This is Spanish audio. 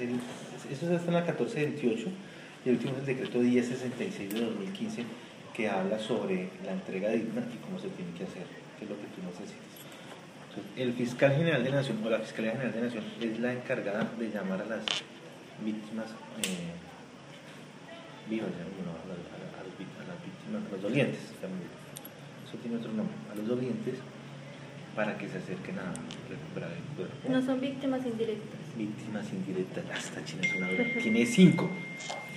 eso está en la 1428 y el último es el decreto 1066 de 2015 que habla sobre la entrega digna y cómo se tiene que hacer, que es lo que tú necesitas. Entonces, el fiscal general de Nación o la Fiscalía General de Nación es la encargada de llamar a las víctimas eh, vivas, a, las- víctimas, a los dolientes, eso tiene otro nombre, a los dolientes para que se acerquen a. No son víctimas indirectas. Víctimas indirectas, hasta China es una tiene cinco.